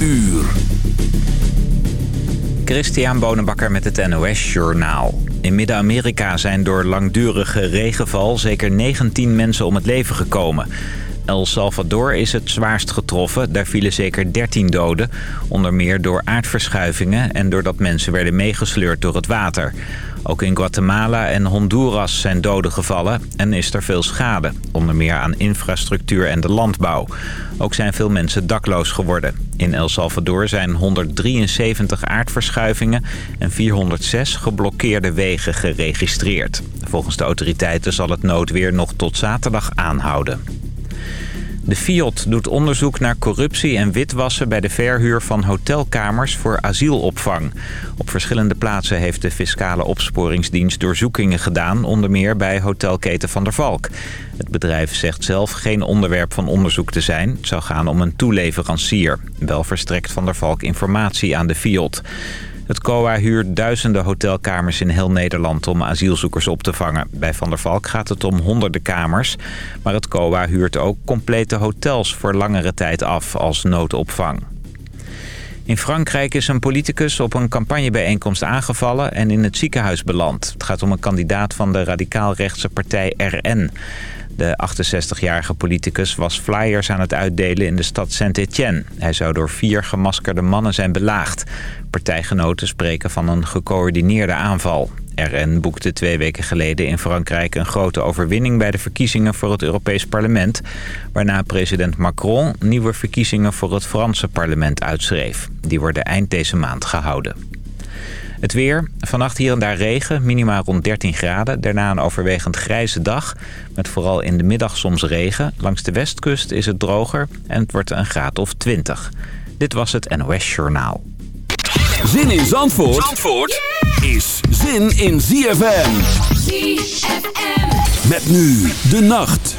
uur. Christian Bonenbakker met het NOS Journaal. In Midden-Amerika zijn door langdurige regenval zeker 19 mensen om het leven gekomen. El Salvador is het zwaarst getroffen. Daar vielen zeker 13 doden. Onder meer door aardverschuivingen en doordat mensen werden meegesleurd door het water. Ook in Guatemala en Honduras zijn doden gevallen en is er veel schade. Onder meer aan infrastructuur en de landbouw. Ook zijn veel mensen dakloos geworden. In El Salvador zijn 173 aardverschuivingen en 406 geblokkeerde wegen geregistreerd. Volgens de autoriteiten zal het noodweer nog tot zaterdag aanhouden. De FIOD doet onderzoek naar corruptie en witwassen bij de verhuur van hotelkamers voor asielopvang. Op verschillende plaatsen heeft de fiscale opsporingsdienst doorzoekingen gedaan, onder meer bij hotelketen Van der Valk. Het bedrijf zegt zelf geen onderwerp van onderzoek te zijn. Het zou gaan om een toeleverancier. Wel verstrekt Van der Valk informatie aan de FIOD. Het COA huurt duizenden hotelkamers in heel Nederland om asielzoekers op te vangen. Bij Van der Valk gaat het om honderden kamers. Maar het COA huurt ook complete hotels voor langere tijd af als noodopvang. In Frankrijk is een politicus op een campagnebijeenkomst aangevallen en in het ziekenhuis beland. Het gaat om een kandidaat van de radicaal-rechtse partij RN. De 68-jarige politicus was flyers aan het uitdelen in de stad Saint-Étienne. Hij zou door vier gemaskerde mannen zijn belaagd. Partijgenoten spreken van een gecoördineerde aanval. RN boekte twee weken geleden in Frankrijk een grote overwinning bij de verkiezingen voor het Europees Parlement. Waarna president Macron nieuwe verkiezingen voor het Franse parlement uitschreef. Die worden eind deze maand gehouden. Het weer. Vannacht hier en daar regen, minimaal rond 13 graden. Daarna een overwegend grijze dag, met vooral in de middag soms regen. Langs de westkust is het droger en het wordt een graad of 20. Dit was het NOS Journaal. Zin in Zandvoort, Zandvoort is zin in ZFM. ZFM. Met nu de nacht.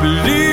Believe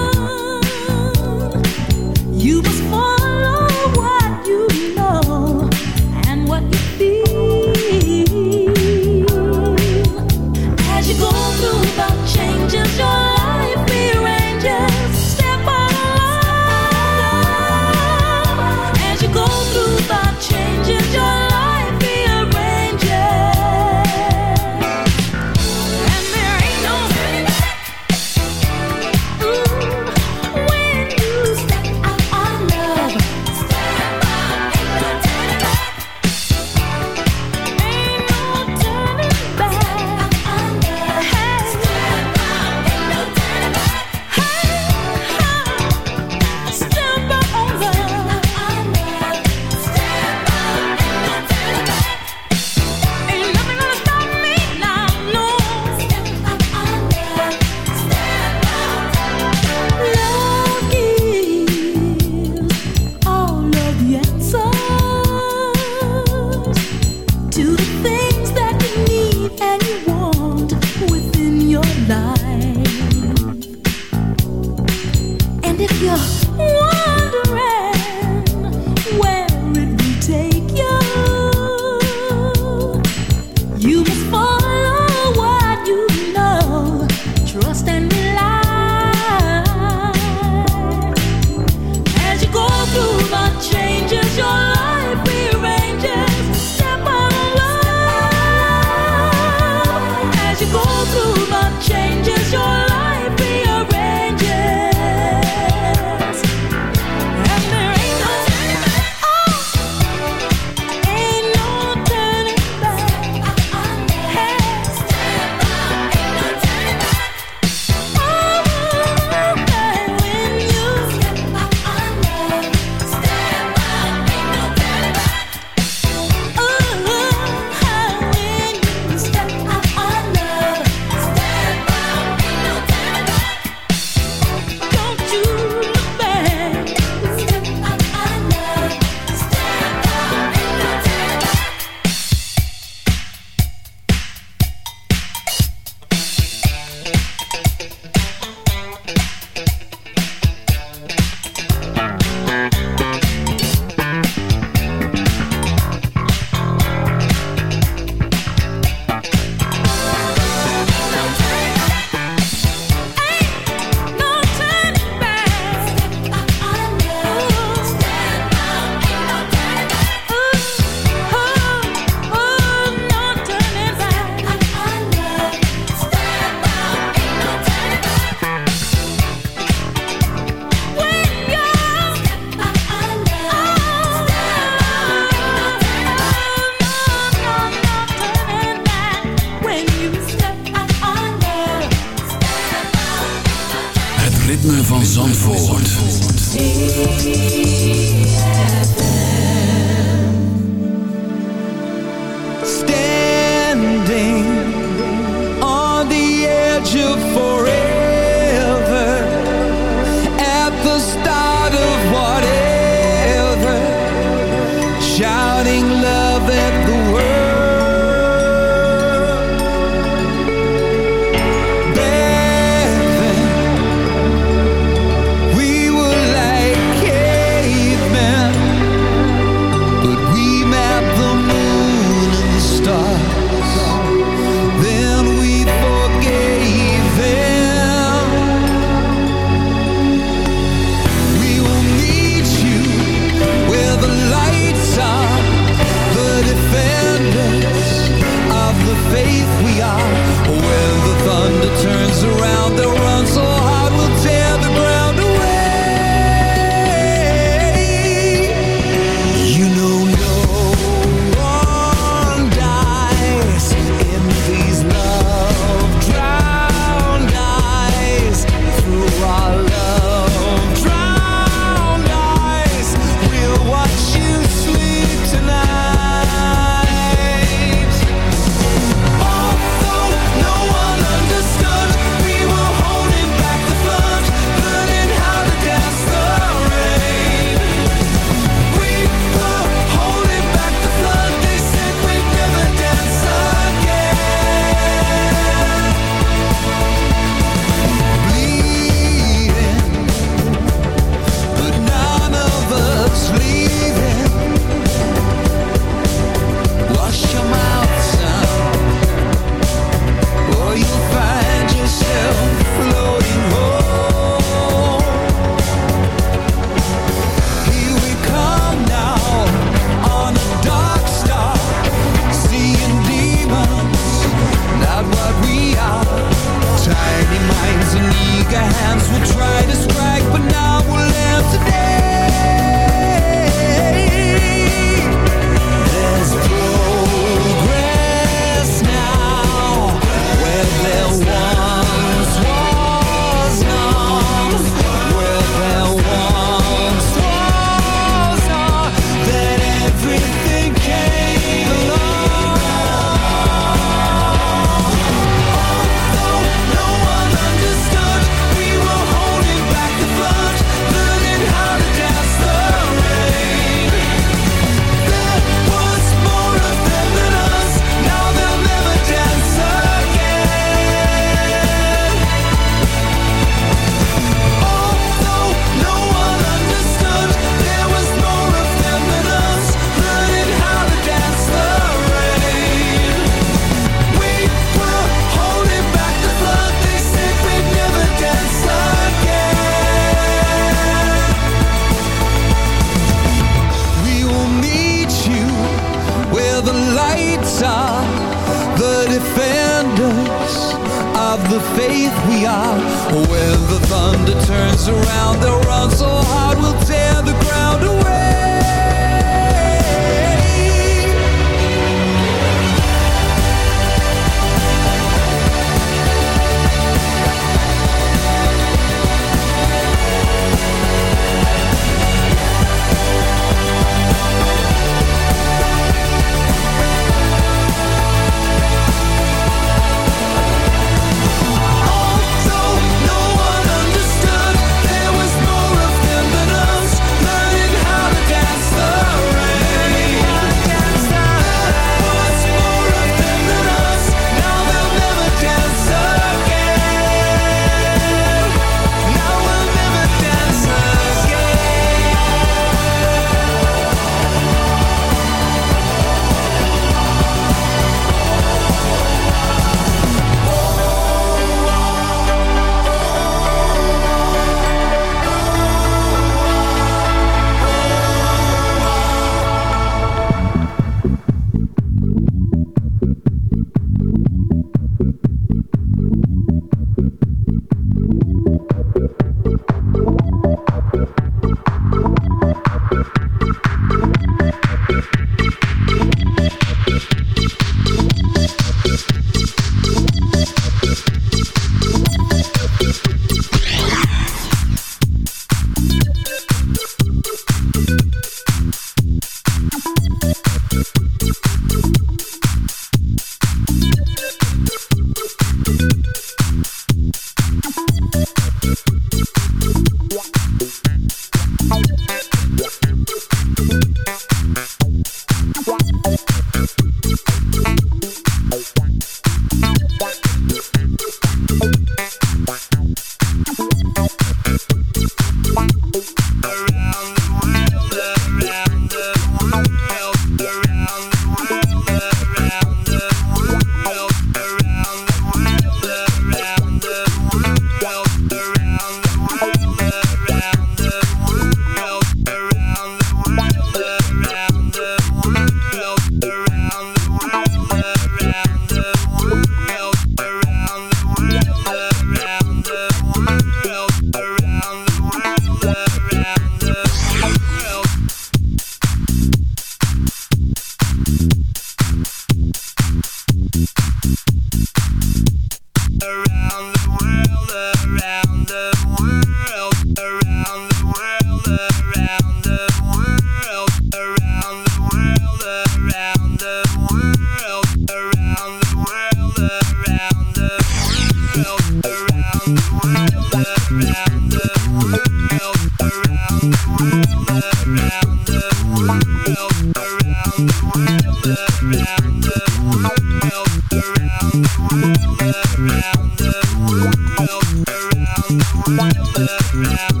around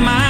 my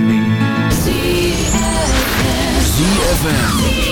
ZFM.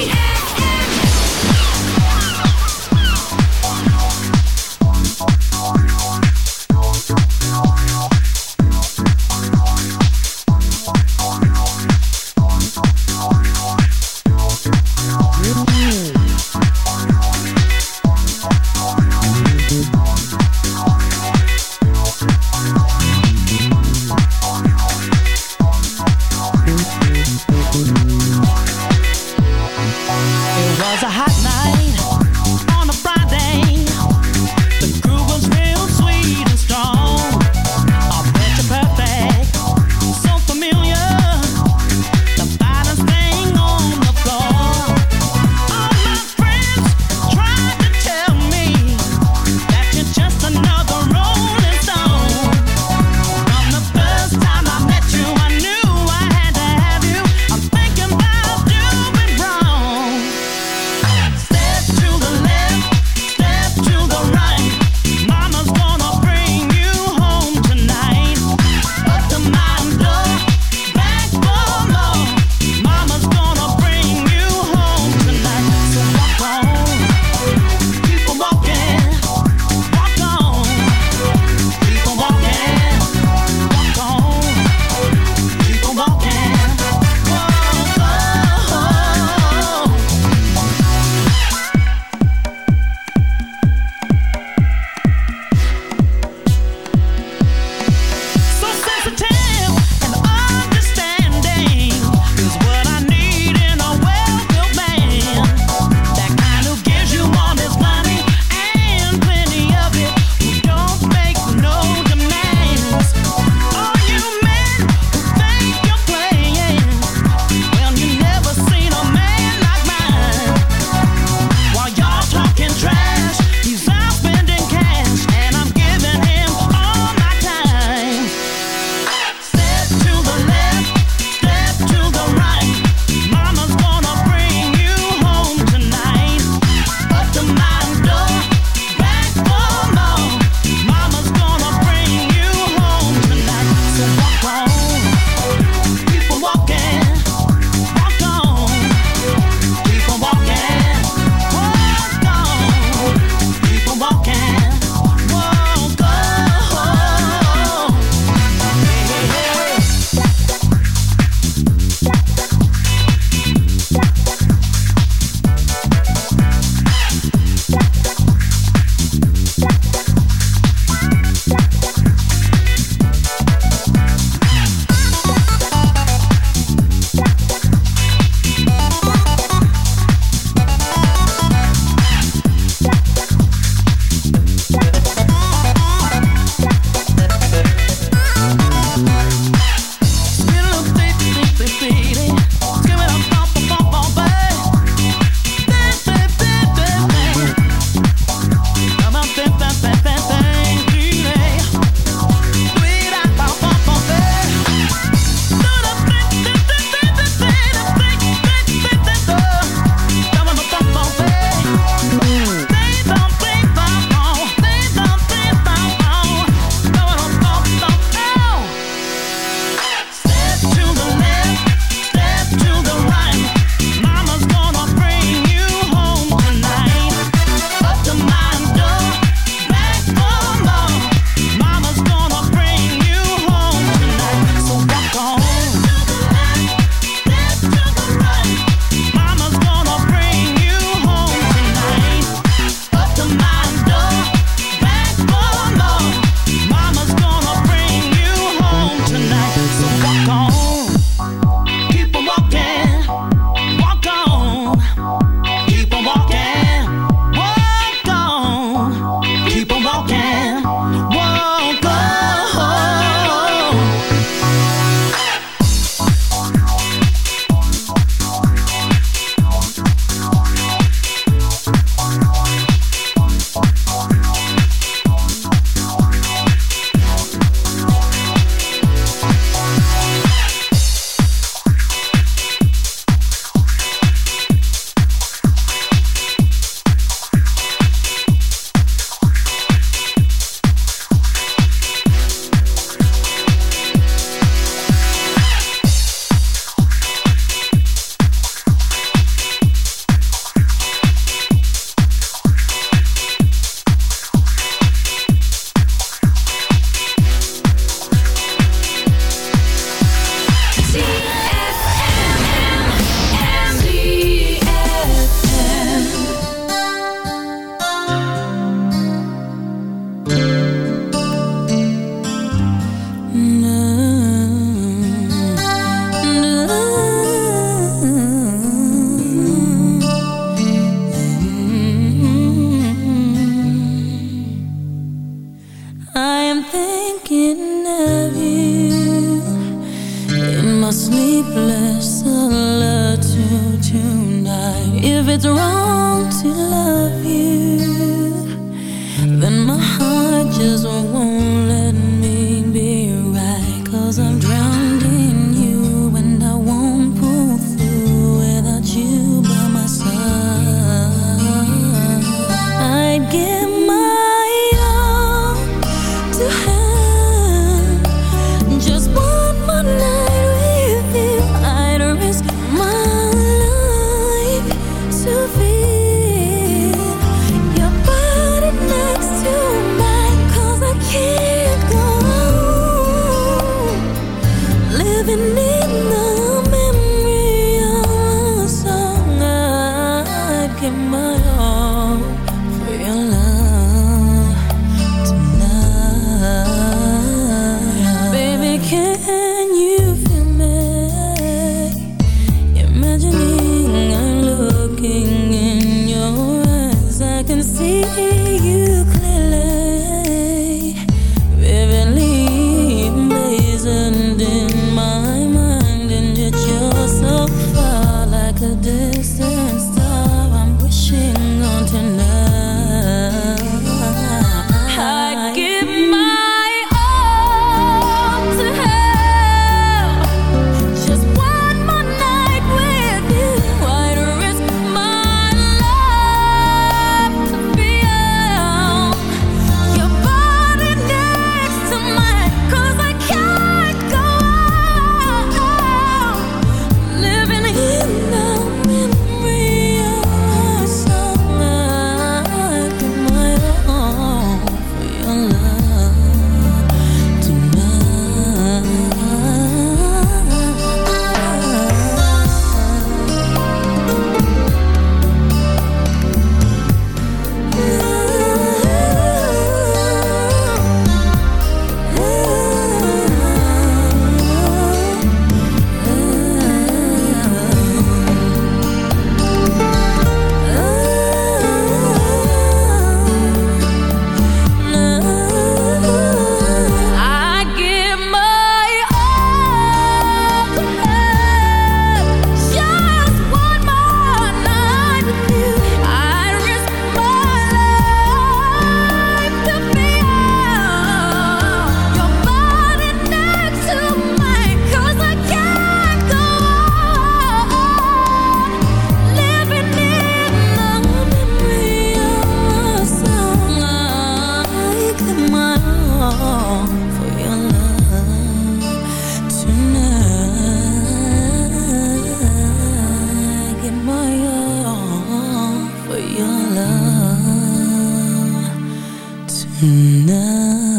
night